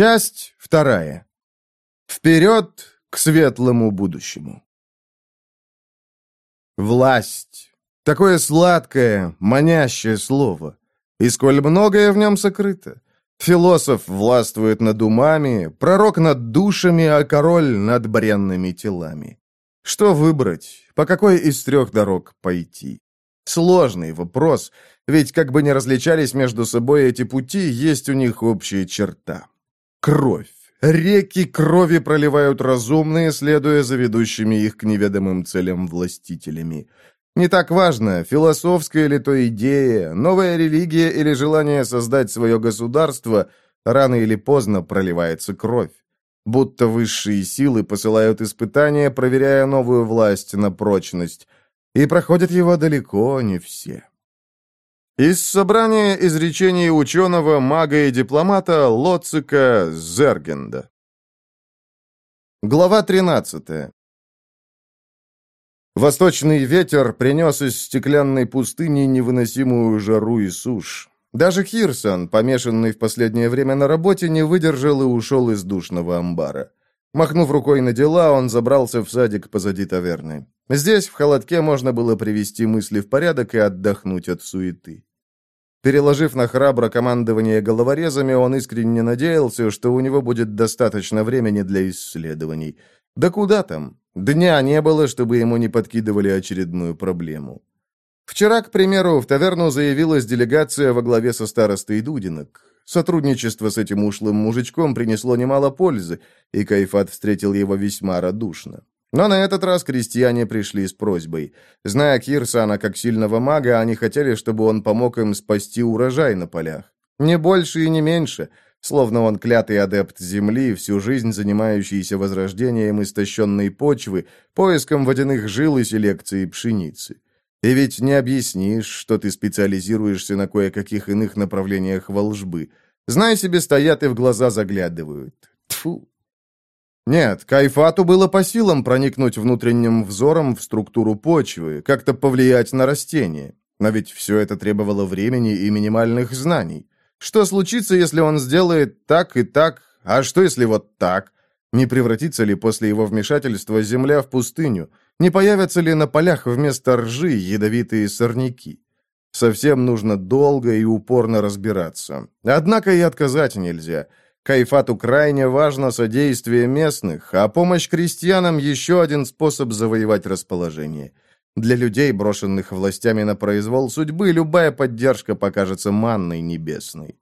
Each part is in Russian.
Часть вторая. Вперед к светлому будущему. Власть. Такое сладкое, манящее слово. И сколь многое в нем сокрыто. Философ властвует над умами, пророк над душами, а король над бренными телами. Что выбрать? По какой из трех дорог пойти? Сложный вопрос, ведь как бы ни различались между собой эти пути, есть у них общая черта. Кровь. Реки крови проливают разумные, следуя за ведущими их к неведомым целям властителями. Не так важно, философская ли то идея, новая религия или желание создать свое государство, рано или поздно проливается кровь. Будто высшие силы посылают испытания, проверяя новую власть на прочность. И проходят его далеко не все. Из собрания изречений ученого, мага и дипломата Лоцика Зергенда. Глава 13. Восточный ветер принес из стеклянной пустыни невыносимую жару и сушь. Даже Хирсон, помешанный в последнее время на работе, не выдержал и ушел из душного амбара. Махнув рукой на дела, он забрался в садик позади таверны. Здесь, в холодке, можно было привести мысли в порядок и отдохнуть от суеты. Переложив на храбро командование головорезами, он искренне надеялся, что у него будет достаточно времени для исследований. Да куда там? Дня не было, чтобы ему не подкидывали очередную проблему. Вчера, к примеру, в таверну заявилась делегация во главе со старостой Дудинок. Сотрудничество с этим ушлым мужичком принесло немало пользы, и Кайфат встретил его весьма радушно. Но на этот раз крестьяне пришли с просьбой. Зная Кирсана как сильного мага, они хотели, чтобы он помог им спасти урожай на полях. Не больше и не меньше, словно он клятый адепт земли, всю жизнь занимающийся возрождением истощенной почвы, поиском водяных жил и селекцией пшеницы. И ведь не объяснишь, что ты специализируешься на кое-каких иных направлениях волжбы. Знай себе, стоят и в глаза заглядывают. Тфу. Нет, Кайфату было по силам проникнуть внутренним взором в структуру почвы, как-то повлиять на растения. Но ведь все это требовало времени и минимальных знаний. Что случится, если он сделает так и так, а что если вот так? Не превратится ли после его вмешательства земля в пустыню? Не появятся ли на полях вместо ржи ядовитые сорняки? Совсем нужно долго и упорно разбираться. Однако и отказать нельзя – Кайфату крайне важно содействие местных, а помощь крестьянам – еще один способ завоевать расположение. Для людей, брошенных властями на произвол судьбы, любая поддержка покажется манной небесной.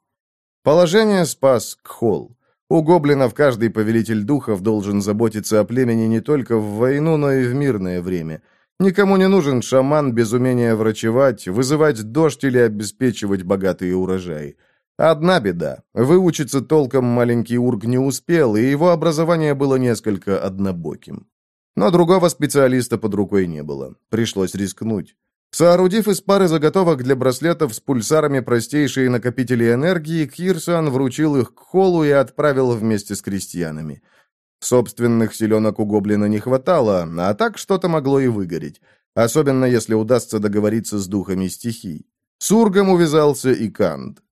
Положение спас Кхол. У гоблинов каждый повелитель духов должен заботиться о племени не только в войну, но и в мирное время. Никому не нужен шаман без умения врачевать, вызывать дождь или обеспечивать богатые урожаи. Одна беда. Выучиться толком маленький Ург не успел, и его образование было несколько однобоким. Но другого специалиста под рукой не было. Пришлось рискнуть. Соорудив из пары заготовок для браслетов с пульсарами простейшие накопители энергии, Кирсан вручил их к холлу и отправил вместе с крестьянами. Собственных селенок у гоблина не хватало, а так что-то могло и выгореть. Особенно, если удастся договориться с духами стихий. С Ургом увязался и Канд.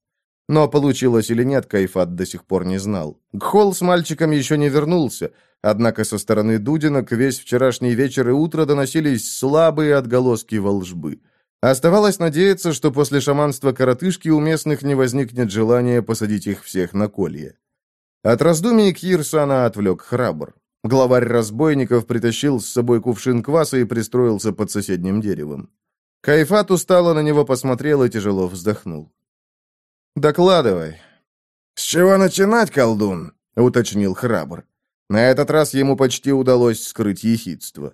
Но получилось или нет, Кайфат до сих пор не знал. Гхол с мальчиком еще не вернулся, однако со стороны Дудинок весь вчерашний вечер и утро доносились слабые отголоски волжбы. Оставалось надеяться, что после шаманства коротышки у местных не возникнет желания посадить их всех на колье. От раздумий Кирсана отвлек храбр. Главарь разбойников притащил с собой кувшин кваса и пристроился под соседним деревом. Кайфат устало на него посмотрел и тяжело вздохнул. «Докладывай». «С чего начинать, колдун?» — уточнил храбр. На этот раз ему почти удалось скрыть ехидство.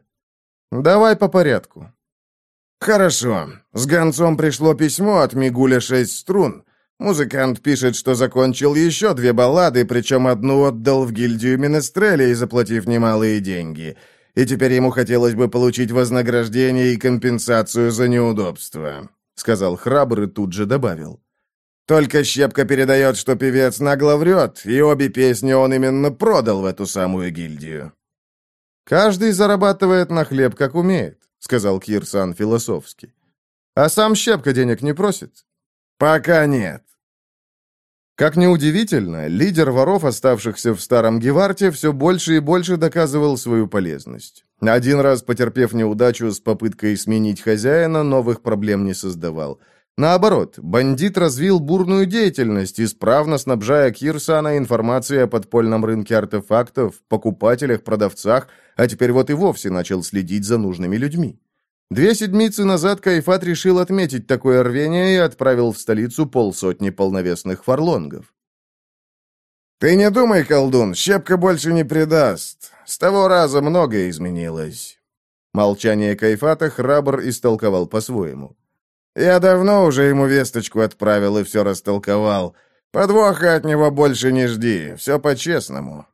«Давай по порядку». «Хорошо. С гонцом пришло письмо от Мигуля шесть струн. Музыкант пишет, что закончил еще две баллады, причем одну отдал в гильдию Менестрелей, заплатив немалые деньги. И теперь ему хотелось бы получить вознаграждение и компенсацию за неудобства», — сказал храбр и тут же добавил. Только Щепка передает, что певец нагло врет, и обе песни он именно продал в эту самую гильдию. «Каждый зарабатывает на хлеб, как умеет», — сказал Кирсан философски. «А сам Щепка денег не просит?» «Пока нет». Как ни удивительно, лидер воров, оставшихся в старом Геварте, все больше и больше доказывал свою полезность. Один раз, потерпев неудачу с попыткой сменить хозяина, новых проблем не создавал. Наоборот, бандит развил бурную деятельность, исправно снабжая Кирсана информацией о подпольном рынке артефактов, покупателях, продавцах, а теперь вот и вовсе начал следить за нужными людьми. Две седмицы назад Кайфат решил отметить такое рвение и отправил в столицу полсотни полновесных фарлонгов. «Ты не думай, колдун, щепка больше не предаст. С того раза многое изменилось». Молчание Кайфата храбр истолковал по-своему. «Я давно уже ему весточку отправил и все растолковал. Подвоха от него больше не жди, все по-честному».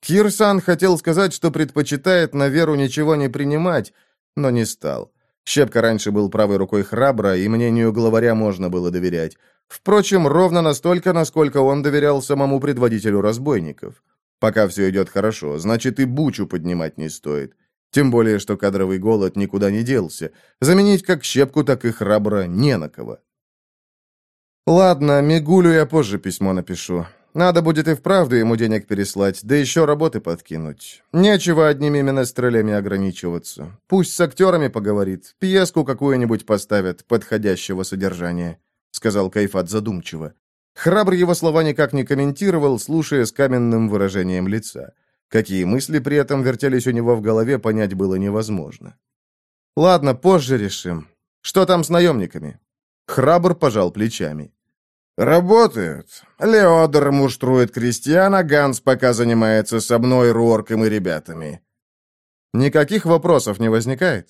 Кирсан хотел сказать, что предпочитает на веру ничего не принимать, но не стал. Щепка раньше был правой рукой храбра, и мнению главаря можно было доверять. Впрочем, ровно настолько, насколько он доверял самому предводителю разбойников. Пока все идет хорошо, значит и бучу поднимать не стоит. Тем более, что кадровый голод никуда не делся. Заменить как щепку, так и храбро не на кого. Ладно, Мигулю я позже письмо напишу. Надо будет и вправду ему денег переслать, да еще работы подкинуть. Нечего одними менестрелями ограничиваться. Пусть с актерами поговорит, пьеску какую-нибудь поставят, подходящего содержания», — сказал Кайфат задумчиво. Храбр его слова никак не комментировал, слушая с каменным выражением лица. Какие мысли при этом вертелись у него в голове, понять было невозможно. «Ладно, позже решим. Что там с наемниками?» Храбр пожал плечами. «Работают. Леодор муштрует крестьяна, Ганс пока занимается со мной, Руорком и ребятами». «Никаких вопросов не возникает?»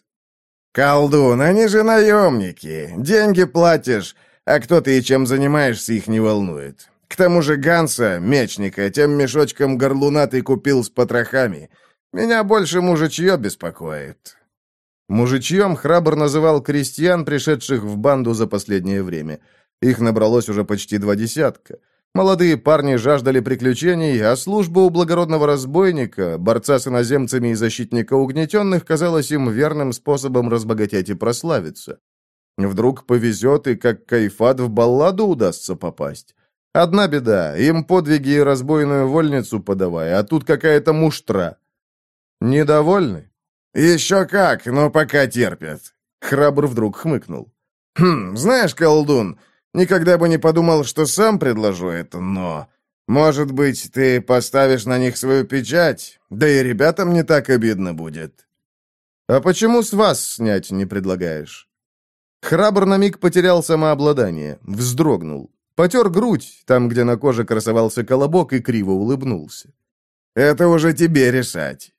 «Колдун, они же наемники. Деньги платишь, а кто ты и чем занимаешься, их не волнует. К тому же Ганса, мечника, тем мешочком горлуна ты купил с потрохами. Меня больше мужичье беспокоит». Мужичьем храбр называл крестьян, пришедших в банду за последнее время – их набралось уже почти два десятка. Молодые парни жаждали приключений, а служба у благородного разбойника, борца с иноземцами и защитника угнетенных, казалась им верным способом разбогатеть и прославиться. Вдруг повезет, и как кайфат в балладу удастся попасть. Одна беда, им подвиги и разбойную вольницу подавай, а тут какая-то муштра. Недовольны? Еще как, но пока терпят. Храбр вдруг хмыкнул. Хм, знаешь, колдун, Никогда бы не подумал, что сам предложу это, но... Может быть, ты поставишь на них свою печать? Да и ребятам не так обидно будет». «А почему с вас снять не предлагаешь?» Храбр на миг потерял самообладание, вздрогнул. Потер грудь, там, где на коже красовался колобок, и криво улыбнулся. «Это уже тебе решать».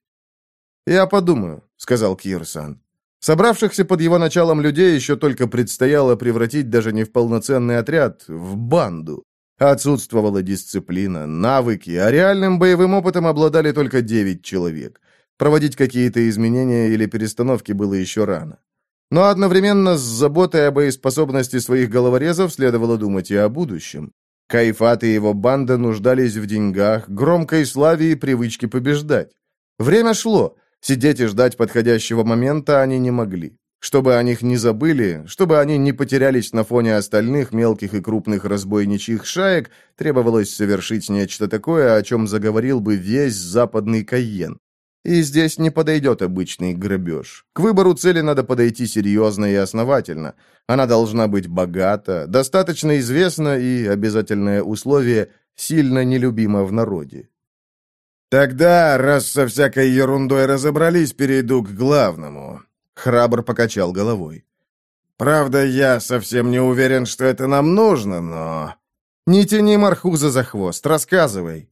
«Я подумаю», — сказал Кирсан. Собравшихся под его началом людей еще только предстояло превратить даже не в полноценный отряд, в банду. Отсутствовала дисциплина, навыки, а реальным боевым опытом обладали только девять человек. Проводить какие-то изменения или перестановки было еще рано. Но одновременно с заботой о боеспособности своих головорезов следовало думать и о будущем. Кайфат и его банда нуждались в деньгах, громкой славе и привычке побеждать. Время шло, Сидеть и ждать подходящего момента они не могли. Чтобы о них не забыли, чтобы они не потерялись на фоне остальных мелких и крупных разбойничьих шаек, требовалось совершить нечто такое, о чем заговорил бы весь западный Кайен. И здесь не подойдет обычный грабеж. К выбору цели надо подойти серьезно и основательно. Она должна быть богата, достаточно известна и, обязательное условие, сильно нелюбима в народе. «Тогда, раз со всякой ерундой разобрались, перейду к главному», — храбр покачал головой. «Правда, я совсем не уверен, что это нам нужно, но...» «Не тяни Мархуза за хвост, рассказывай».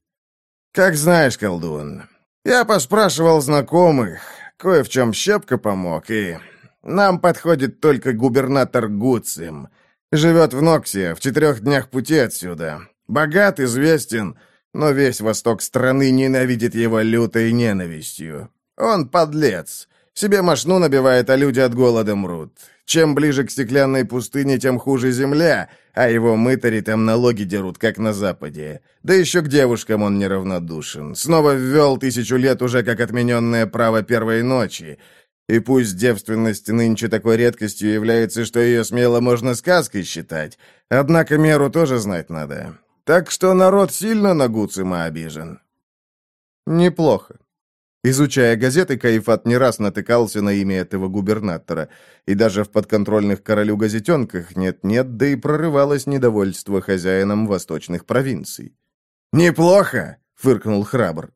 «Как знаешь, колдун, я поспрашивал знакомых, кое в чем щепка помог, и... Нам подходит только губернатор Гуцим. Живет в Ноксе, в четырех днях пути отсюда. Богат, известен, но весь восток страны ненавидит его лютой ненавистью. Он подлец. Себе мошну набивает, а люди от голода мрут. Чем ближе к стеклянной пустыне, тем хуже земля, а его мытари там налоги дерут, как на Западе. Да еще к девушкам он неравнодушен. Снова ввел тысячу лет уже как отмененное право первой ночи. И пусть девственность нынче такой редкостью является, что ее смело можно сказкой считать, однако меру тоже знать надо. Так что народ сильно на Гуцима обижен». «Неплохо». Изучая газеты, Кайфат не раз натыкался на имя этого губернатора, и даже в подконтрольных королю газетенках нет-нет, да и прорывалось недовольство хозяином восточных провинций. «Неплохо!» — фыркнул храбр.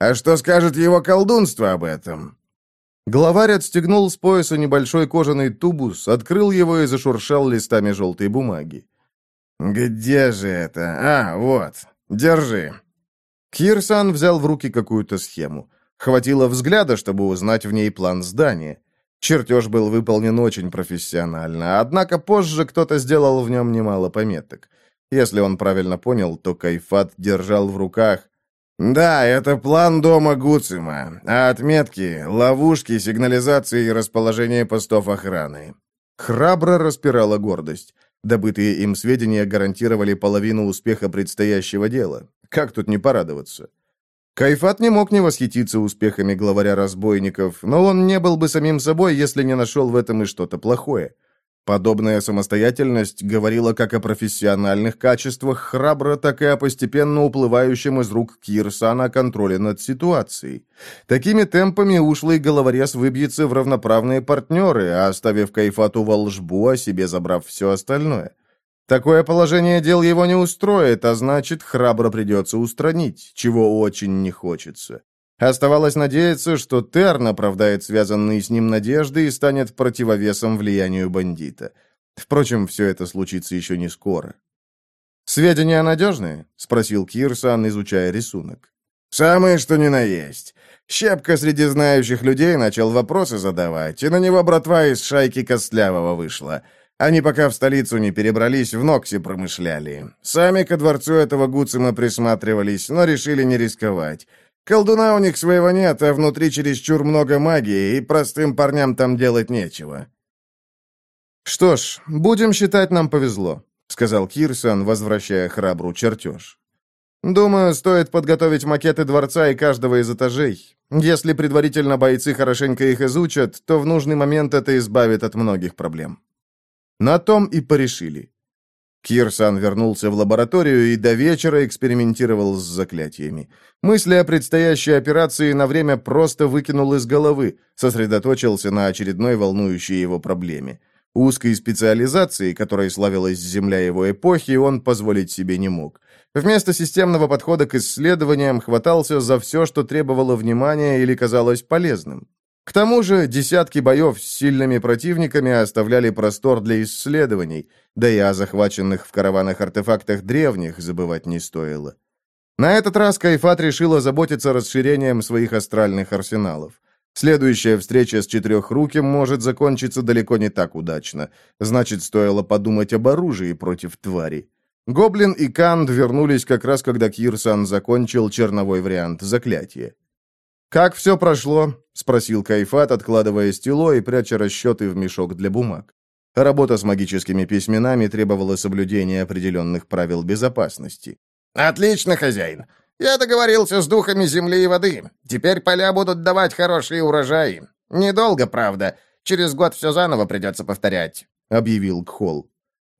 «А что скажет его колдунство об этом?» Главарь отстегнул с пояса небольшой кожаный тубус, открыл его и зашуршал листами желтой бумаги. «Где же это? А, вот. Держи». Кирсан взял в руки какую-то схему. Хватило взгляда, чтобы узнать в ней план здания. Чертеж был выполнен очень профессионально, однако позже кто-то сделал в нем немало пометок. Если он правильно понял, то Кайфат держал в руках... «Да, это план дома Гуцима, а отметки — ловушки, сигнализации и расположение постов охраны». Храбро распирала гордость. Добытые им сведения гарантировали половину успеха предстоящего дела. Как тут не порадоваться? Кайфат не мог не восхититься успехами главаря разбойников, но он не был бы самим собой, если не нашел в этом и что-то плохое. Подобная самостоятельность говорила как о профессиональных качествах храбро, так и о постепенно уплывающем из рук Кирсана контроле над ситуацией. Такими темпами ушлый головорез выбьется в равноправные партнеры, оставив Кайфату волжбу, о себе забрав все остальное. Такое положение дел его не устроит, а значит, храбро придется устранить, чего очень не хочется. Оставалось надеяться, что Терн оправдает связанные с ним надежды и станет противовесом влиянию бандита. Впрочем, все это случится еще не скоро. «Сведения надежные?» — спросил Кирсан, изучая рисунок. «Самое, что ни на есть. Щепка среди знающих людей начал вопросы задавать, и на него братва из шайки Костлявого вышла. Они пока в столицу не перебрались, в Ноксе промышляли. Сами ко дворцу этого Гуцима присматривались, но решили не рисковать. Колдуна у них своего нет, а внутри чересчур много магии, и простым парням там делать нечего». «Что ж, будем считать, нам повезло», — сказал Кирсон, возвращая храбру чертеж. «Думаю, стоит подготовить макеты дворца и каждого из этажей. Если предварительно бойцы хорошенько их изучат, то в нужный момент это избавит от многих проблем». На том и порешили. Кирсан вернулся в лабораторию и до вечера экспериментировал с заклятиями. Мысли о предстоящей операции на время просто выкинул из головы, сосредоточился на очередной волнующей его проблеме. Узкой специализации, которой славилась земля его эпохи, он позволить себе не мог. Вместо системного подхода к исследованиям хватался за все, что требовало внимания или казалось полезным. К тому же десятки боев с сильными противниками оставляли простор для исследований, да и о захваченных в караванах артефактах древних забывать не стоило. На этот раз Кайфат решила заботиться расширением своих астральных арсеналов. Следующая встреча с Четырехруким может закончиться далеко не так удачно. Значит, стоило подумать об оружии против твари. Гоблин и Канд вернулись как раз, когда Кирсан закончил черновой вариант заклятия. «Как все прошло?» — спросил Кайфат, откладывая стело и пряча расчеты в мешок для бумаг. Работа с магическими письменами требовала соблюдения определенных правил безопасности. «Отлично, хозяин. Я договорился с духами земли и воды. Теперь поля будут давать хорошие урожаи. Недолго, правда. Через год все заново придется повторять», — объявил Кхол.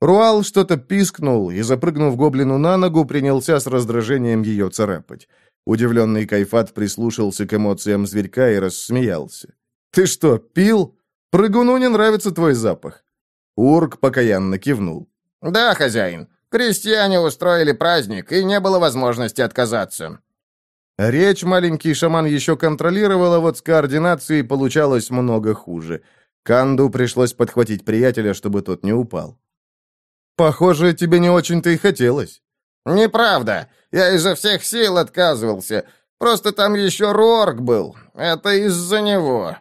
Руал что-то пискнул и, запрыгнув гоблину на ногу, принялся с раздражением ее царапать. Удивленный Кайфат прислушался к эмоциям зверька и рассмеялся. «Ты что, пил? Прыгуну не нравится твой запах». Урк покаянно кивнул. «Да, хозяин. Крестьяне устроили праздник, и не было возможности отказаться». Речь маленький шаман еще контролировал, а вот с координацией получалось много хуже. Канду пришлось подхватить приятеля, чтобы тот не упал. «Похоже, тебе не очень-то и хотелось». «Неправда. Я изо всех сил отказывался. Просто там еще Рорк был. Это из-за него».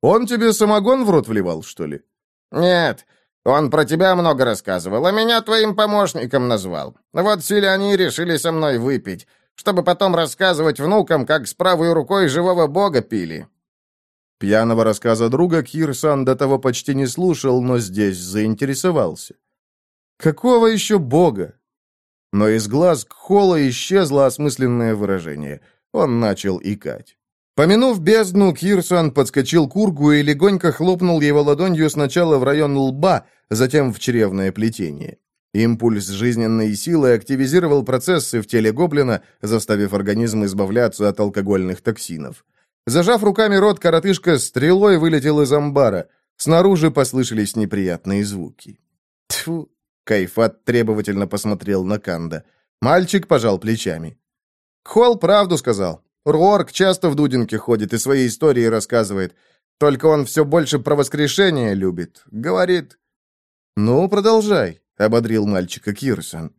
«Он тебе самогон в рот вливал, что ли?» «Нет. Он про тебя много рассказывал, а меня твоим помощником назвал. Вот селяне решили со мной выпить, чтобы потом рассказывать внукам, как с правой рукой живого бога пили». Пьяного рассказа друга Кирсан до того почти не слушал, но здесь заинтересовался. «Какого еще бога?» Но из глаз Кхола исчезло осмысленное выражение. Он начал икать. Помянув бездну, Кирсон подскочил к Ургу и легонько хлопнул его ладонью сначала в район лба, затем в чревное плетение. Импульс жизненной силы активизировал процессы в теле гоблина, заставив организм избавляться от алкогольных токсинов. Зажав руками рот, коротышка стрелой вылетел из амбара. Снаружи послышались неприятные звуки. Тьфу! Кайфат требовательно посмотрел на Канда. Мальчик пожал плечами. Холл правду сказал. Руорк часто в Дудинке ходит и свои истории рассказывает. Только он все больше про воскрешение любит. Говорит... «Ну, продолжай», — ободрил мальчика Кирсон.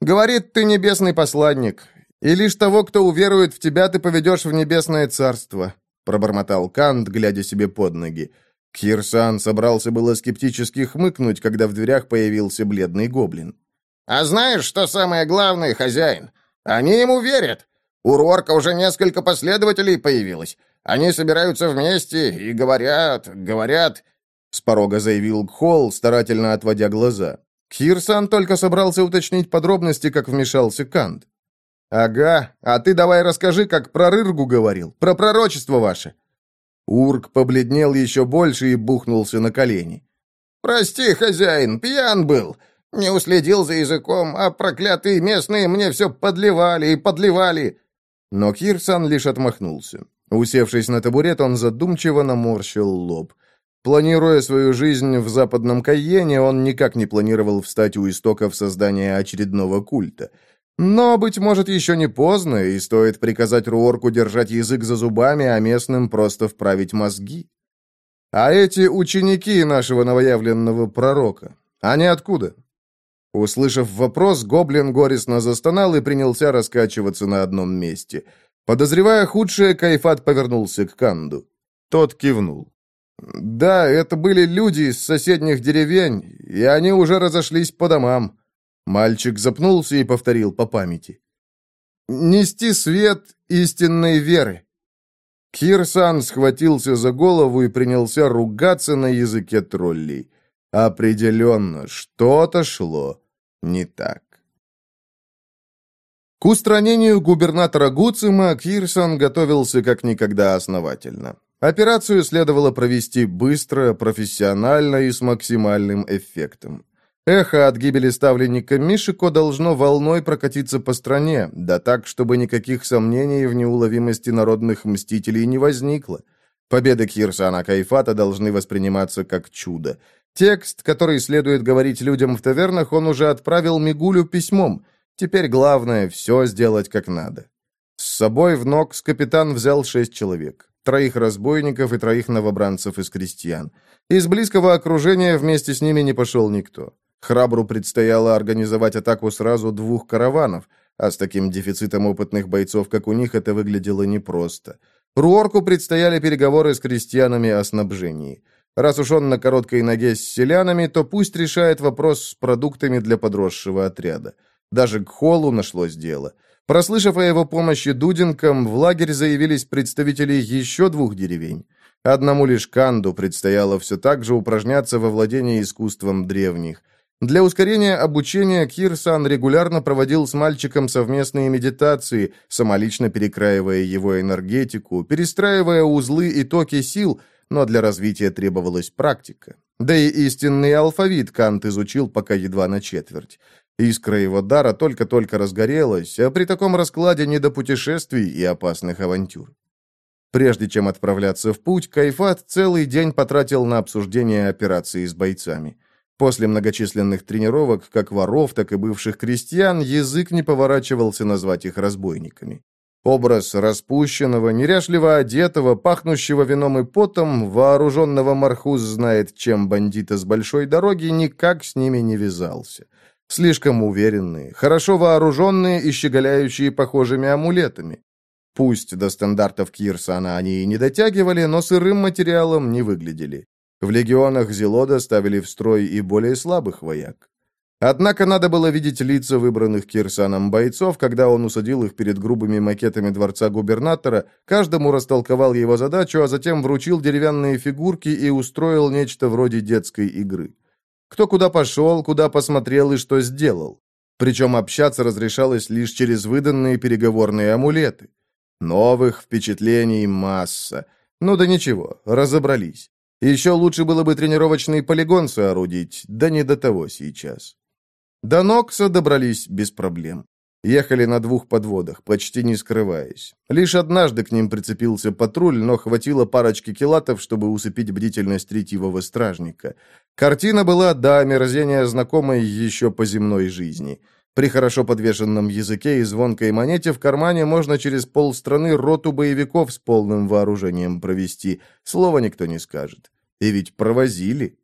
«Говорит, ты небесный посланник, и лишь того, кто уверует в тебя, ты поведешь в небесное царство», — пробормотал Кант, глядя себе под ноги. Кирсан собрался было скептически хмыкнуть, когда в дверях появился бледный гоблин. «А знаешь, что самое главное, хозяин? Они ему верят. У Рорка уже несколько последователей появилось. Они собираются вместе и говорят, говорят...» С порога заявил Холл, старательно отводя глаза. Кирсан только собрался уточнить подробности, как вмешался Кант. «Ага, а ты давай расскажи, как про Рыргу говорил, про пророчество ваше». Урк побледнел еще больше и бухнулся на колени. «Прости, хозяин, пьян был. Не уследил за языком, а проклятые местные мне все подливали и подливали». Но Кирсан лишь отмахнулся. Усевшись на табурет, он задумчиво наморщил лоб. Планируя свою жизнь в западном Кайене, он никак не планировал встать у истоков создания очередного культа. Но, быть может, еще не поздно, и стоит приказать Руорку держать язык за зубами, а местным просто вправить мозги. А эти ученики нашего новоявленного пророка, они откуда? Услышав вопрос, гоблин горестно застонал и принялся раскачиваться на одном месте. Подозревая худшее, Кайфат повернулся к Канду. Тот кивнул. «Да, это были люди из соседних деревень, и они уже разошлись по домам». Мальчик запнулся и повторил по памяти. «Нести свет истинной веры». Кирсан схватился за голову и принялся ругаться на языке троллей. Определенно, что-то шло не так. К устранению губернатора Гуцима Кирсон готовился как никогда основательно. Операцию следовало провести быстро, профессионально и с максимальным эффектом. Эхо от гибели ставленника Мишико должно волной прокатиться по стране, да так, чтобы никаких сомнений в неуловимости народных мстителей не возникло. Победы Кирсана Кайфата должны восприниматься как чудо. Текст, который следует говорить людям в тавернах, он уже отправил Мигулю письмом. Теперь главное — все сделать как надо. С собой в Нокс капитан взял шесть человек. Троих разбойников и троих новобранцев из крестьян. Из близкого окружения вместе с ними не пошел никто. Храбру предстояло организовать атаку сразу двух караванов, а с таким дефицитом опытных бойцов, как у них, это выглядело непросто. Руорку предстояли переговоры с крестьянами о снабжении. Раз уж он на короткой ноге с селянами, то пусть решает вопрос с продуктами для подросшего отряда. Даже к Холлу нашлось дело. Прослышав о его помощи дудинкам, в лагерь заявились представители еще двух деревень. Одному лишь Канду предстояло все так же упражняться во владении искусством древних. Для ускорения обучения Кирсан регулярно проводил с мальчиком совместные медитации, самолично перекраивая его энергетику, перестраивая узлы и токи сил – но для развития требовалась практика. Да и истинный алфавит Кант изучил пока едва на четверть. Искра его дара только-только разгорелась, а при таком раскладе не до путешествий и опасных авантюр. Прежде чем отправляться в путь, Кайфат целый день потратил на обсуждение операции с бойцами. После многочисленных тренировок, как воров, так и бывших крестьян, язык не поворачивался назвать их разбойниками. Образ распущенного, неряшливо одетого, пахнущего вином и потом, вооруженного Мархуз знает, чем бандита с большой дороги, никак с ними не вязался. Слишком уверенные, хорошо вооруженные и щеголяющие похожими амулетами. Пусть до стандартов Кирсана они и не дотягивали, но сырым материалом не выглядели. В легионах Зелода ставили в строй и более слабых вояк. Однако надо было видеть лица выбранных Кирсаном бойцов, когда он усадил их перед грубыми макетами дворца губернатора, каждому растолковал его задачу, а затем вручил деревянные фигурки и устроил нечто вроде детской игры. Кто куда пошел, куда посмотрел и что сделал. Причем общаться разрешалось лишь через выданные переговорные амулеты. Новых впечатлений масса. Ну да ничего, разобрались. Еще лучше было бы тренировочный полигон соорудить, да не до того сейчас. До Нокса добрались без проблем. Ехали на двух подводах, почти не скрываясь. Лишь однажды к ним прицепился патруль, но хватило парочки килатов, чтобы усыпить бдительность ретивого стражника. Картина была до омерзения знакомой еще по земной жизни. При хорошо подвешенном языке и звонкой монете в кармане можно через полстраны роту боевиков с полным вооружением провести. Слова никто не скажет. И ведь провозили.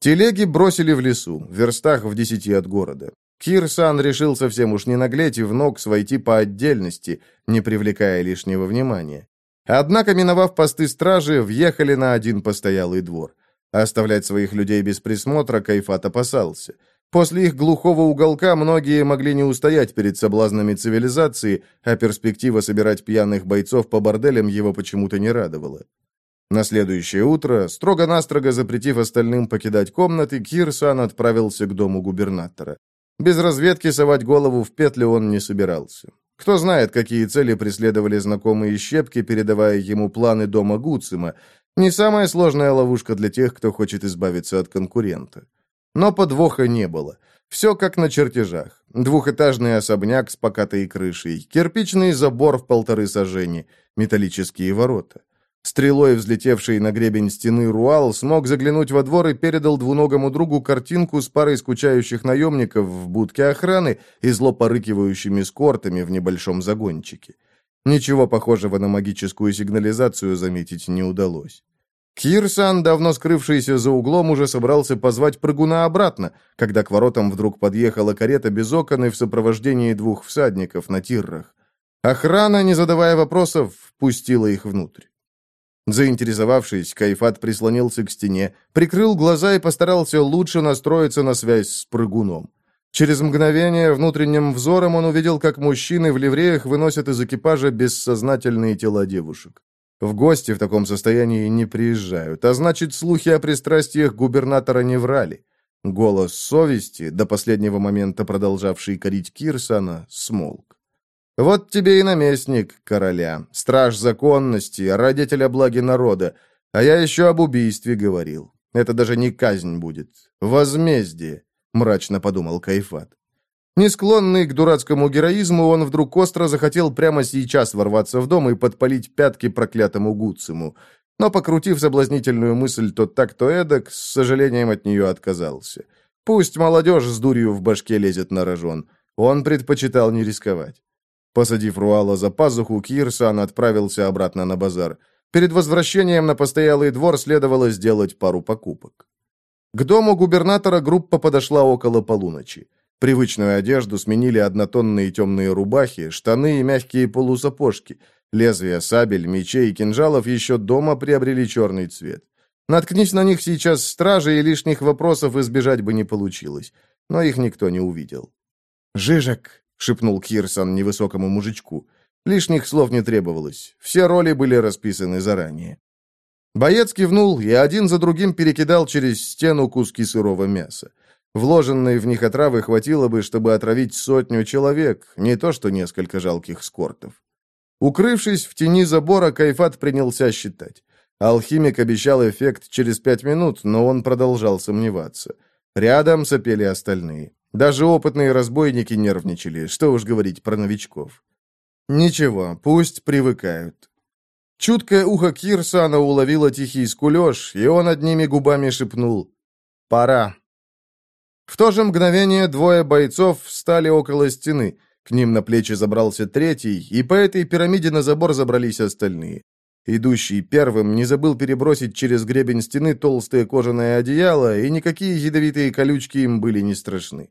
Телеги бросили в лесу, в верстах в десяти от города. Кирсан решил совсем уж не наглеть и в Нокс войти по отдельности, не привлекая лишнего внимания. Однако, миновав посты стражи, въехали на один постоялый двор. Оставлять своих людей без присмотра Кайфат опасался. После их глухого уголка многие могли не устоять перед соблазнами цивилизации, а перспектива собирать пьяных бойцов по борделям его почему-то не радовала. На следующее утро, строго-настрого запретив остальным покидать комнаты, Кирсан отправился к дому губернатора. Без разведки совать голову в петлю он не собирался. Кто знает, какие цели преследовали знакомые щепки, передавая ему планы дома Гуцима. Не самая сложная ловушка для тех, кто хочет избавиться от конкурента. Но подвоха не было. Все как на чертежах. Двухэтажный особняк с покатой крышей, кирпичный забор в полторы сажени, металлические ворота. Стрелой взлетевший на гребень стены Руал смог заглянуть во двор и передал двуногому другу картинку с парой скучающих наемников в будке охраны и зло порыкивающими скортами в небольшом загончике. Ничего похожего на магическую сигнализацию заметить не удалось. Кирсан, давно скрывшийся за углом, уже собрался позвать прыгуна обратно, когда к воротам вдруг подъехала карета без окон и в сопровождении двух всадников на тиррах. Охрана, не задавая вопросов, впустила их внутрь. Заинтересовавшись, Кайфат прислонился к стене, прикрыл глаза и постарался лучше настроиться на связь с прыгуном. Через мгновение внутренним взором он увидел, как мужчины в ливреях выносят из экипажа бессознательные тела девушек. В гости в таком состоянии не приезжают, а значит, слухи о пристрастиях губернатора не врали. Голос совести, до последнего момента продолжавший корить Кирсона, смолк. Вот тебе и наместник короля, страж законности, родитель облаги народа. А я еще об убийстве говорил. Это даже не казнь будет. Возмездие, мрачно подумал Кайфат. Не склонный к дурацкому героизму, он вдруг остро захотел прямо сейчас ворваться в дом и подпалить пятки проклятому Гуцему. Но, покрутив соблазнительную мысль то так, то эдак, с сожалением от нее отказался. Пусть молодежь с дурью в башке лезет на рожон. Он предпочитал не рисковать. Посадив Руала за пазуху, Кирсан отправился обратно на базар. Перед возвращением на постоялый двор следовало сделать пару покупок. К дому губернатора группа подошла около полуночи. Привычную одежду сменили однотонные темные рубахи, штаны и мягкие полусапожки. Лезвия сабель, мечей и кинжалов еще дома приобрели черный цвет. Наткнись на них сейчас стражи, и лишних вопросов избежать бы не получилось. Но их никто не увидел. «Жижик!» — шепнул Кирсон невысокому мужичку. Лишних слов не требовалось. Все роли были расписаны заранее. Боец кивнул и один за другим перекидал через стену куски сырого мяса. Вложенной в них отравы хватило бы, чтобы отравить сотню человек, не то что несколько жалких скортов. Укрывшись в тени забора, Кайфат принялся считать. Алхимик обещал эффект через пять минут, но он продолжал сомневаться. Рядом сопели остальные. Даже опытные разбойники нервничали, что уж говорить про новичков. Ничего, пусть привыкают. Чуткое ухо Кирсана уловило тихий скулеж, и он одними губами шепнул «Пора». В то же мгновение двое бойцов встали около стены. К ним на плечи забрался третий, и по этой пирамиде на забор забрались остальные. Идущий первым не забыл перебросить через гребень стены толстое кожаное одеяло, и никакие ядовитые колючки им были не страшны.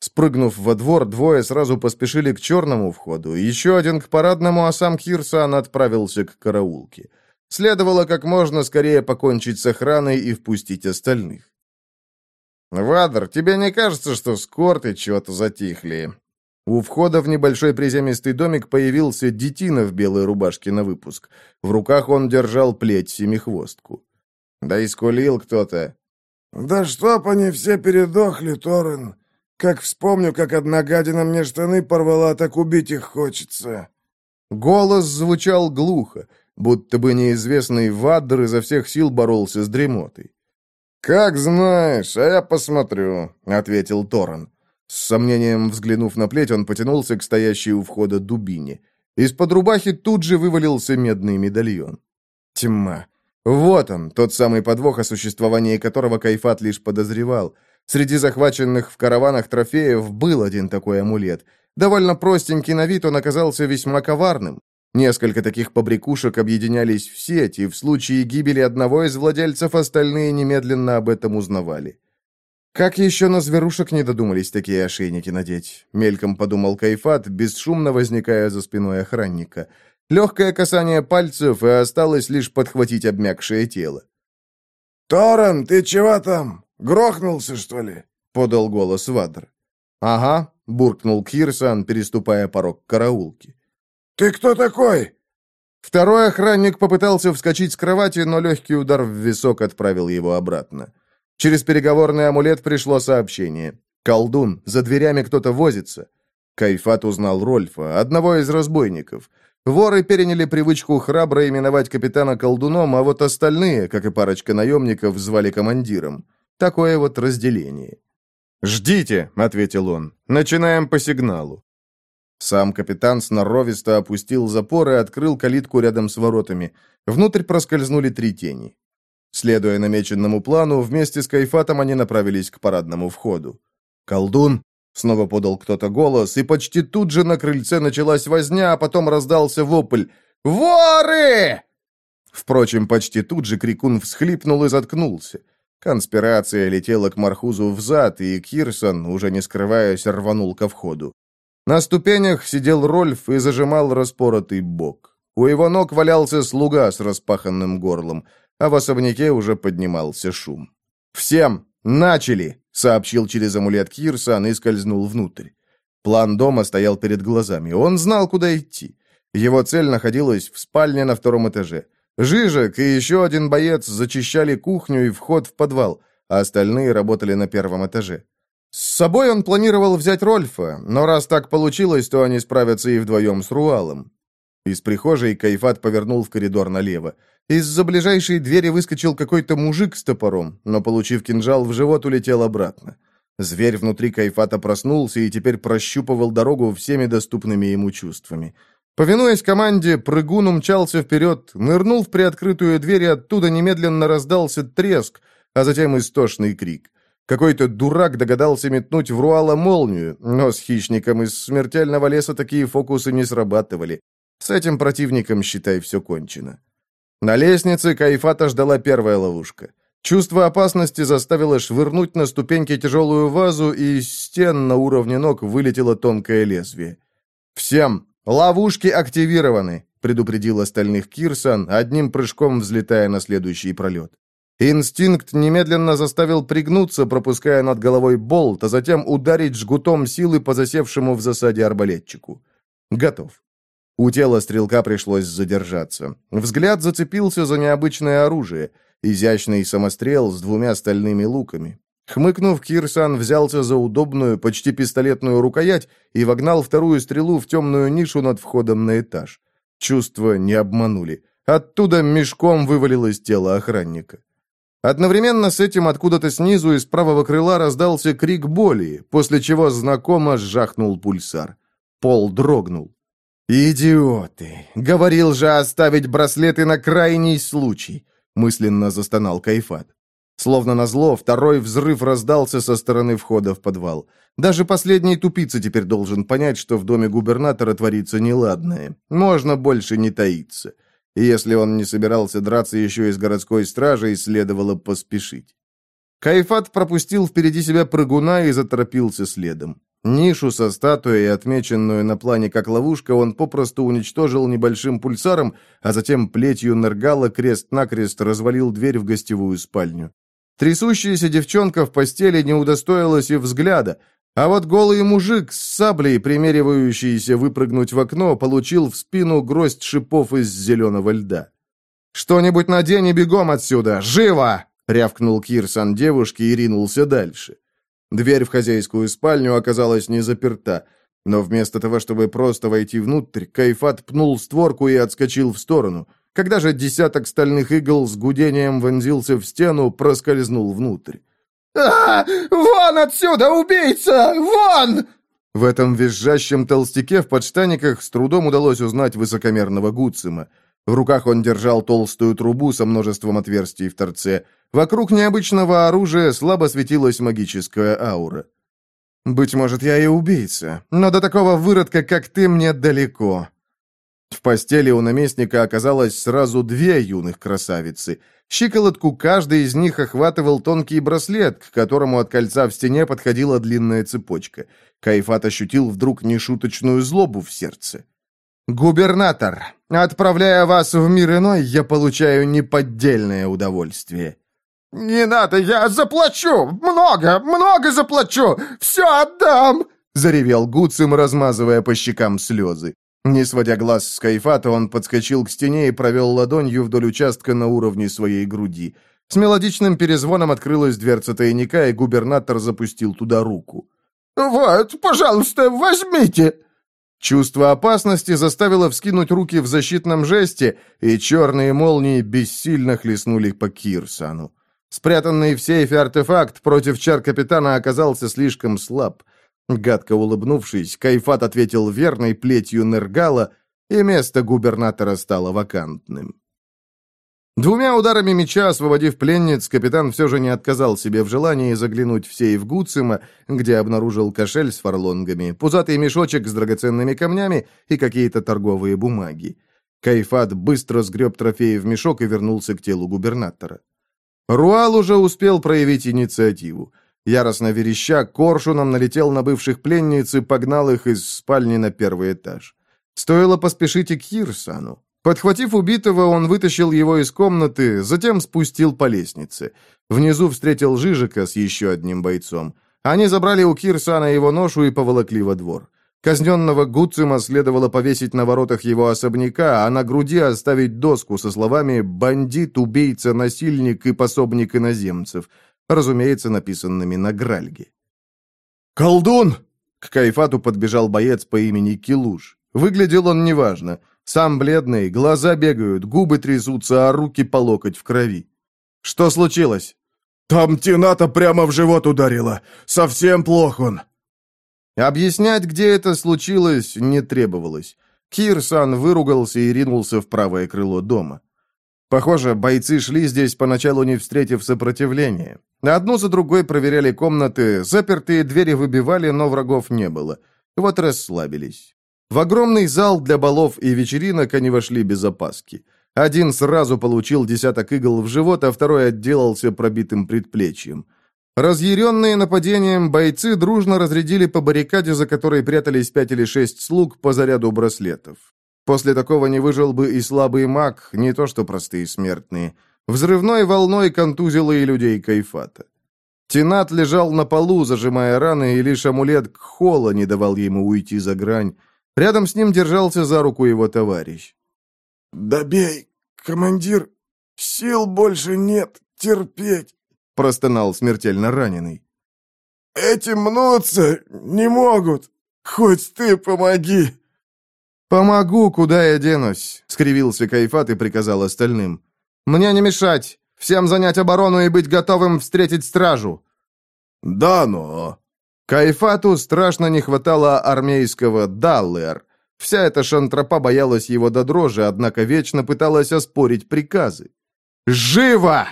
Спрыгнув во двор, двое сразу поспешили к черному входу, еще один к парадному, а сам Кирсан отправился к караулке. Следовало как можно скорее покончить с охраной и впустить остальных. «Вадр, тебе не кажется, что скорты чего-то затихли?» У входа в небольшой приземистый домик появился детина в белой рубашке на выпуск. В руках он держал плеть-семихвостку. «Да и скулил кто-то». «Да чтоб они все передохли, Торрен. Как вспомню, как одна гадина мне штаны порвала, так убить их хочется». Голос звучал глухо, будто бы неизвестный Ваддер изо всех сил боролся с дремотой. «Как знаешь, а я посмотрю», — ответил Торрен. С сомнением взглянув на плеть, он потянулся к стоящей у входа дубине. Из-под рубахи тут же вывалился медный медальон. Тьма. Вот он, тот самый подвох, о существовании которого Кайфат лишь подозревал. Среди захваченных в караванах трофеев был один такой амулет. Довольно простенький на вид он оказался весьма коварным. Несколько таких побрякушек объединялись в сеть, и в случае гибели одного из владельцев остальные немедленно об этом узнавали. «Как еще на зверушек не додумались такие ошейники надеть?» — мельком подумал Кайфат, бесшумно возникая за спиной охранника. Легкое касание пальцев, и осталось лишь подхватить обмякшее тело. «Торан, ты чего там? Грохнулся, что ли?» — подал голос Вадр. «Ага», — буркнул Кирсан, переступая порог караулки. «Ты кто такой?» Второй охранник попытался вскочить с кровати, но легкий удар в висок отправил его обратно. Через переговорный амулет пришло сообщение. «Колдун, за дверями кто-то возится». Кайфат узнал Рольфа, одного из разбойников — Воры переняли привычку храбро именовать капитана колдуном, а вот остальные, как и парочка наемников, звали командиром. Такое вот разделение. «Ждите», — ответил он. «Начинаем по сигналу». Сам капитан сноровисто опустил запор и открыл калитку рядом с воротами. Внутрь проскользнули три тени. Следуя намеченному плану, вместе с Кайфатом они направились к парадному входу. «Колдун!» Снова подал кто-то голос, и почти тут же на крыльце началась возня, а потом раздался вопль «Воры!». Впрочем, почти тут же Крикун всхлипнул и заткнулся. Конспирация летела к Мархузу взад, и Кирсон, уже не скрываясь, рванул ко входу. На ступенях сидел Рольф и зажимал распоротый бок. У его ног валялся слуга с распаханным горлом, а в особняке уже поднимался шум. «Всем! Начали!» сообщил через амулет Кирсан и скользнул внутрь. План дома стоял перед глазами. Он знал, куда идти. Его цель находилась в спальне на втором этаже. Жижек и еще один боец зачищали кухню и вход в подвал, а остальные работали на первом этаже. С собой он планировал взять Рольфа, но раз так получилось, то они справятся и вдвоем с Руалом. Из прихожей Кайфат повернул в коридор налево. Из-за ближайшей двери выскочил какой-то мужик с топором, но, получив кинжал в живот, улетел обратно. Зверь внутри Кайфата проснулся и теперь прощупывал дорогу всеми доступными ему чувствами. Повинуясь команде, прыгун умчался вперед, нырнул в приоткрытую дверь, и оттуда немедленно раздался треск, а затем истошный крик. Какой-то дурак догадался метнуть в Руала молнию, но с хищником из смертельного леса такие фокусы не срабатывали. С этим противником, считай, все кончено. На лестнице Кайфата ждала первая ловушка. Чувство опасности заставило швырнуть на ступеньки тяжелую вазу, и из стен на уровне ног вылетело тонкое лезвие. «Всем! Ловушки активированы!» — предупредил остальных Кирсан, одним прыжком взлетая на следующий пролет. Инстинкт немедленно заставил пригнуться, пропуская над головой болт, а затем ударить жгутом силы по засевшему в засаде арбалетчику. Готов. У тела стрелка пришлось задержаться. Взгляд зацепился за необычное оружие. Изящный самострел с двумя стальными луками. Хмыкнув, Кирсан взялся за удобную, почти пистолетную рукоять и вогнал вторую стрелу в темную нишу над входом на этаж. Чувства не обманули. Оттуда мешком вывалилось тело охранника. Одновременно с этим откуда-то снизу из правого крыла раздался крик боли, после чего знакомо сжахнул пульсар. Пол дрогнул. «Идиоты! Говорил же оставить браслеты на крайний случай!» мысленно застонал Кайфат. Словно назло, второй взрыв раздался со стороны входа в подвал. Даже последний тупица теперь должен понять, что в доме губернатора творится неладное. Можно больше не таиться. И если он не собирался драться еще и с городской стражей, следовало поспешить. Кайфат пропустил впереди себя прыгуна и заторопился следом. Нишу со статуей, отмеченную на плане как ловушка, он попросту уничтожил небольшим пульсаром, а затем плетью Нергала крест-накрест развалил дверь в гостевую спальню. Трясущаяся девчонка в постели не удостоилась и взгляда, а вот голый мужик с саблей, примеривающийся выпрыгнуть в окно, получил в спину гроздь шипов из зеленого льда. «Что-нибудь надень и бегом отсюда! Живо!» — рявкнул Кирсан девушке и ринулся дальше. Дверь в хозяйскую спальню оказалась не заперта, но вместо того, чтобы просто войти внутрь, Кайфат пнул створку и отскочил в сторону. Когда же десяток стальных игл с гудением вонзился в стену, проскользнул внутрь. А, Вон отсюда, убийца! Вон!» В этом визжащем толстяке в подштаниках с трудом удалось узнать высокомерного Гуцима. В руках он держал толстую трубу со множеством отверстий в торце. Вокруг необычного оружия слабо светилась магическая аура. «Быть может, я и убийца, но до такого выродка, как ты, мне далеко». В постели у наместника оказалось сразу две юных красавицы. Щиколотку каждой из них охватывал тонкий браслет, к которому от кольца в стене подходила длинная цепочка. Кайфат ощутил вдруг нешуточную злобу в сердце. «Губернатор, отправляя вас в мир иной, я получаю неподдельное удовольствие». «Не надо, я заплачу! Много, много заплачу! Все отдам!» — заревел Гуцим, размазывая по щекам слезы. Не сводя глаз с Кайфата, он подскочил к стене и провел ладонью вдоль участка на уровне своей груди. С мелодичным перезвоном открылась дверца тайника, и губернатор запустил туда руку. «Вот, пожалуйста, возьмите!» Чувство опасности заставило вскинуть руки в защитном жесте, и черные молнии бессильно хлестнули по Кирсану. Спрятанный в сейфе артефакт против чар капитана оказался слишком слаб. Гадко улыбнувшись, Кайфат ответил верной плетью Нергала, и место губернатора стало вакантным. Двумя ударами меча, освободив пленниц, капитан все же не отказал себе в желании заглянуть в сейф Гуцима, где обнаружил кошель с фарлонгами, пузатый мешочек с драгоценными камнями и какие-то торговые бумаги. Кайфат быстро сгреб трофеи в мешок и вернулся к телу губернатора. Руал уже успел проявить инициативу. Яростно вереща, коршуном налетел на бывших пленниц и погнал их из спальни на первый этаж. Стоило поспешить и к Хирсану. Подхватив убитого, он вытащил его из комнаты, затем спустил по лестнице. Внизу встретил Жижика с еще одним бойцом. Они забрали у Кирсана его ношу и поволокли во двор. Казненного Гуцима следовало повесить на воротах его особняка, а на груди оставить доску со словами «бандит, убийца, насильник и пособник иноземцев», разумеется, написанными на гральге. «Колдун!» К Кайфату подбежал боец по имени Килуш. Выглядел он неважно. Сам бледный, глаза бегают, губы трясутся, а руки по локоть в крови. «Что случилось?» «Там Тината прямо в живот ударила. Совсем плох он». Объяснять, где это случилось, не требовалось. Кирсан выругался и ринулся в правое крыло дома. Похоже, бойцы шли здесь, поначалу не встретив сопротивления. Одну за другой проверяли комнаты, запертые двери выбивали, но врагов не было. Вот расслабились. В огромный зал для балов и вечеринок они вошли без опаски. Один сразу получил десяток игл в живот, а второй отделался пробитым предплечьем. Разъяренные нападением, бойцы дружно разрядили по баррикаде, за которой прятались пять или шесть слуг по заряду браслетов. После такого не выжил бы и слабый маг, не то что простые смертные. Взрывной волной контузило и людей Кайфата. Тинат лежал на полу, зажимая раны, и лишь амулет Кхола не давал ему уйти за грань. Рядом с ним держался за руку его товарищ. «Добей, командир! Сил больше нет терпеть!» — простонал смертельно раненый. «Эти мнутся не могут! Хоть ты помоги!» «Помогу, куда я денусь», — скривился Кайфат и приказал остальным. «Мне не мешать! Всем занять оборону и быть готовым встретить стражу!» «Да, но...» Кайфату страшно не хватало армейского «даллер». Вся эта шантропа боялась его до дрожи, однако вечно пыталась оспорить приказы. «Живо!»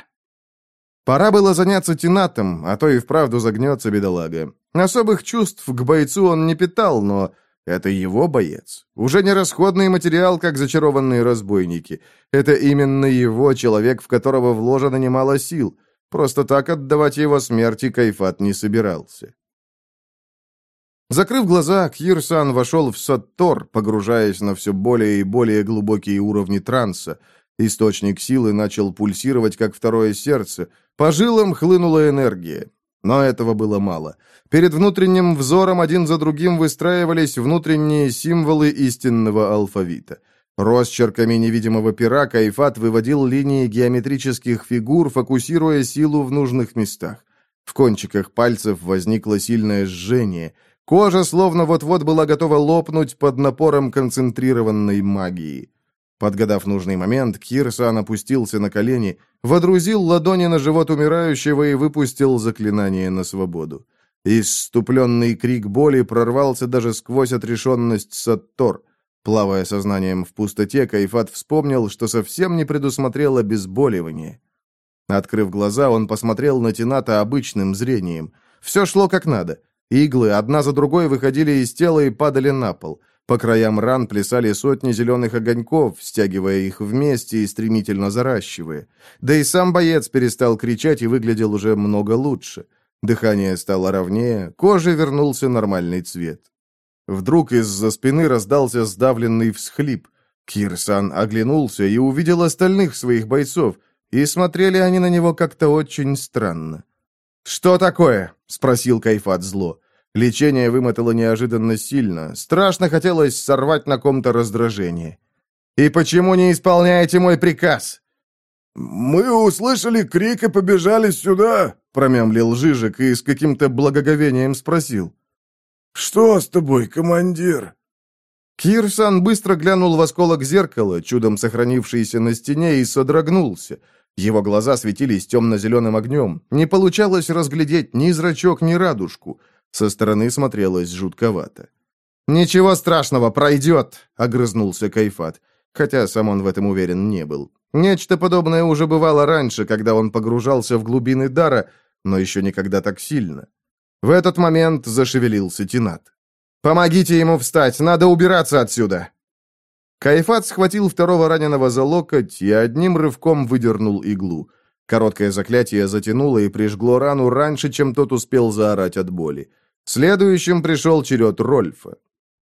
Пора было заняться тенатом, а то и вправду загнется бедолага. Особых чувств к бойцу он не питал, но это его боец. Уже не расходный материал, как зачарованные разбойники. Это именно его человек, в которого вложено немало сил. Просто так отдавать его смерти Кайфат не собирался. Закрыв глаза, Кирсан вошел в Саттор, погружаясь на все более и более глубокие уровни транса. Источник силы начал пульсировать, как второе сердце. По жилам хлынула энергия. Но этого было мало. Перед внутренним взором один за другим выстраивались внутренние символы истинного алфавита. Росчерками невидимого пера Кайфат выводил линии геометрических фигур, фокусируя силу в нужных местах. В кончиках пальцев возникло сильное жжение – Кожа словно вот-вот была готова лопнуть под напором концентрированной магии. Подгадав нужный момент, Кирсан опустился на колени, водрузил ладони на живот умирающего и выпустил заклинание на свободу. Исступленный крик боли прорвался даже сквозь отрешенность Саттор. Плавая сознанием в пустоте, Кайфат вспомнил, что совсем не предусмотрел обезболивание. Открыв глаза, он посмотрел на Тината обычным зрением. Все шло как надо. Иглы одна за другой выходили из тела и падали на пол. По краям ран плясали сотни зеленых огоньков, стягивая их вместе и стремительно заращивая. Да и сам боец перестал кричать и выглядел уже много лучше. Дыхание стало ровнее, коже вернулся нормальный цвет. Вдруг из-за спины раздался сдавленный всхлип. Кирсан оглянулся и увидел остальных своих бойцов, и смотрели они на него как-то очень странно. «Что такое?» — спросил Кайфат зло. Лечение вымотало неожиданно сильно. Страшно хотелось сорвать на ком-то раздражение. «И почему не исполняете мой приказ?» «Мы услышали крик и побежали сюда», — промямлил Жижик и с каким-то благоговением спросил. «Что с тобой, командир?» Кирсан быстро глянул в осколок зеркала, чудом сохранившийся на стене, и содрогнулся. Его глаза светились темно-зеленым огнем. Не получалось разглядеть ни зрачок, ни радужку. Со стороны смотрелось жутковато. «Ничего страшного, пройдет!» — огрызнулся Кайфат, хотя сам он в этом уверен не был. Нечто подобное уже бывало раньше, когда он погружался в глубины дара, но еще никогда так сильно. В этот момент зашевелился Тинат. «Помогите ему встать, надо убираться отсюда!» Кайфат схватил второго раненого за локоть и одним рывком выдернул иглу. Короткое заклятие затянуло и прижгло рану раньше, чем тот успел заорать от боли. Следующим пришел черед Рольфа.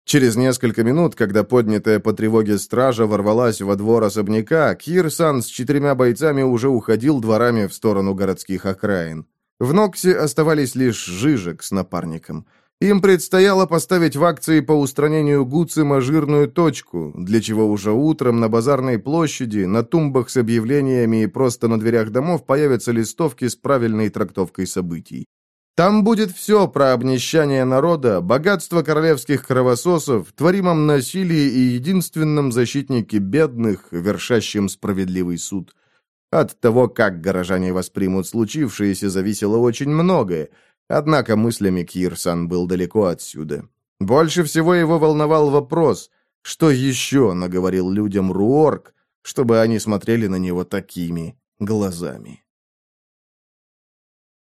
Через несколько минут, когда поднятая по тревоге стража ворвалась во двор особняка, Кирсан с четырьмя бойцами уже уходил дворами в сторону городских окраин. В Ноксе оставались лишь Жижик с напарником. Им предстояло поставить в акции по устранению Гуцима жирную точку, для чего уже утром на базарной площади, на тумбах с объявлениями и просто на дверях домов появятся листовки с правильной трактовкой событий. Там будет все про обнищание народа, богатство королевских кровососов, творимом насилии и единственном защитнике бедных, вершащем справедливый суд. От того, как горожане воспримут случившееся, зависело очень многое, однако мыслями Кирсан был далеко отсюда. Больше всего его волновал вопрос, что еще наговорил людям Руорк, чтобы они смотрели на него такими глазами.